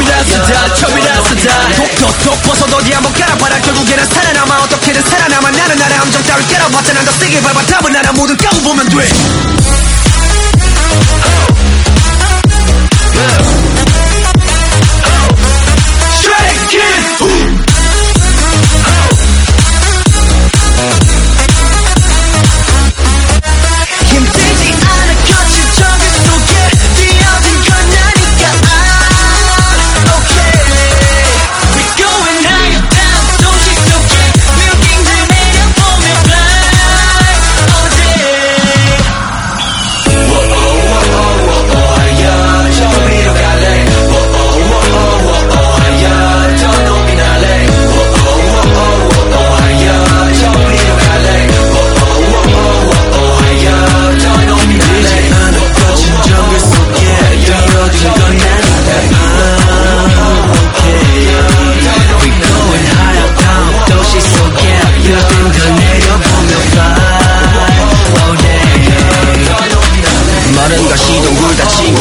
처음이라서다 처음이라서다 톡톡톡 벗어도 어디 한번 깔아봐라. 결국에는 살아남아. 어떻게든 살아남아. 나는 나의 함정 따위 깨러봤자 난더 세게 밟아. 답은 하나 모두 까고 보면 돼. Straight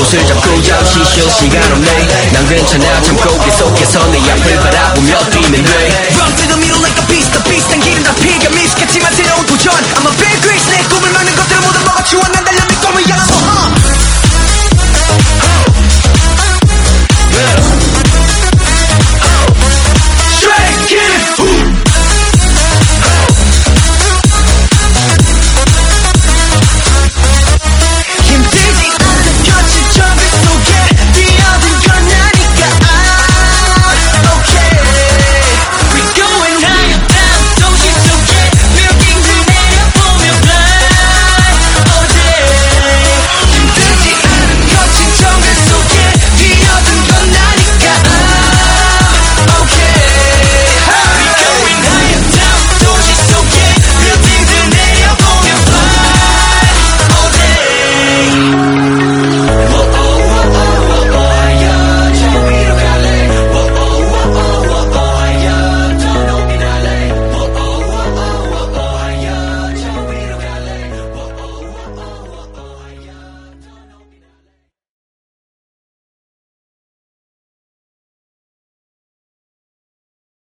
옷을 잡고 잠시 쉴 시간 없네. 난 괜찮아. 참고 계속해서 내 앞을 바라보며 뛰면 돼 Run to the middle like a beast. 더 비슷한 길은 다 피가 미숙했지만 새로운 도전. I'm a big r i s 내 꿈을 막는 것들을 모두 먹어치워